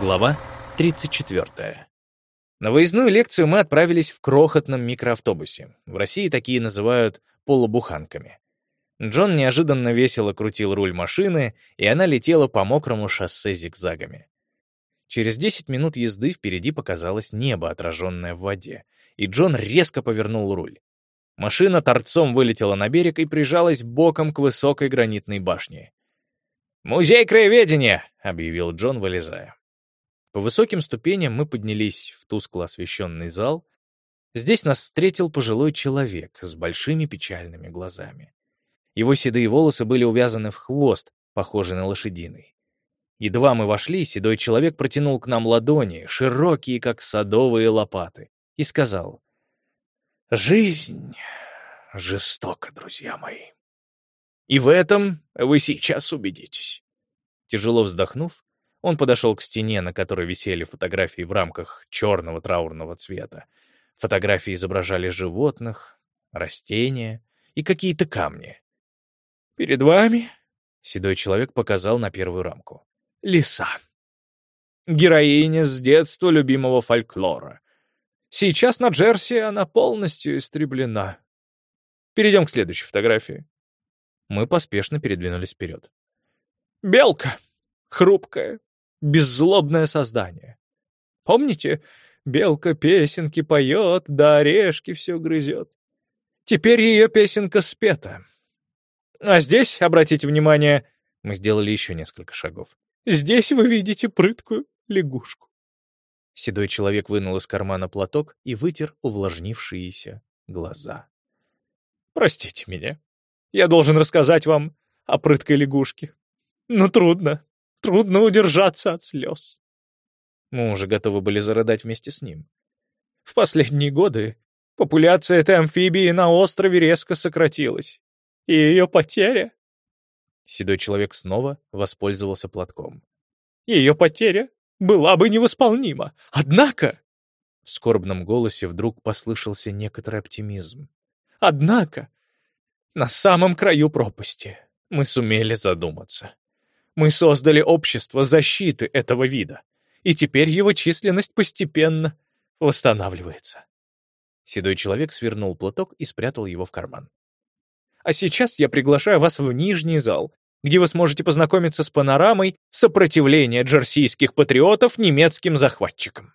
Глава 34. На выездную лекцию мы отправились в крохотном микроавтобусе. В России такие называют полубуханками. Джон неожиданно весело крутил руль машины, и она летела по мокрому шоссе зигзагами. Через 10 минут езды впереди показалось небо, отраженное в воде, и Джон резко повернул руль. Машина торцом вылетела на берег и прижалась боком к высокой гранитной башне. «Музей краеведения!» — объявил Джон, вылезая. По высоким ступеням мы поднялись в тускло освещенный зал. Здесь нас встретил пожилой человек с большими печальными глазами. Его седые волосы были увязаны в хвост, похожий на лошадиный. Едва мы вошли, седой человек протянул к нам ладони, широкие, как садовые лопаты, и сказал, «Жизнь жестока, друзья мои. И в этом вы сейчас убедитесь». Тяжело вздохнув, он подошел к стене, на которой висели фотографии в рамках черного траурного цвета. Фотографии изображали животных, растения и какие-то камни. «Перед вами», — седой человек показал на первую рамку, — «лиса. Героиня с детства любимого фольклора. Сейчас на Джерси она полностью истреблена. Перейдем к следующей фотографии». Мы поспешно передвинулись вперед. «Белка. Хрупкая, беззлобное создание. Помните, белка песенки поет, да орешки все грызет. Теперь ее песенка спета. А здесь, обратите внимание, мы сделали еще несколько шагов. Здесь вы видите прыткую лягушку. Седой человек вынул из кармана платок и вытер увлажнившиеся глаза. «Простите меня. Я должен рассказать вам о прыткой лягушке. Но трудно. Трудно удержаться от слез. Мы уже готовы были зарыдать вместе с ним. В последние годы популяция этой амфибии на острове резко сократилась. И ее потеря... Седой человек снова воспользовался платком. Ее потеря была бы невосполнима. Однако... В скорбном голосе вдруг послышался некоторый оптимизм. Однако, на самом краю пропасти мы сумели задуматься. Мы создали общество защиты этого вида, и теперь его численность постепенно восстанавливается. Седой человек свернул платок и спрятал его в карман. А сейчас я приглашаю вас в нижний зал, где вы сможете познакомиться с панорамой сопротивления джерсийских патриотов немецким захватчикам.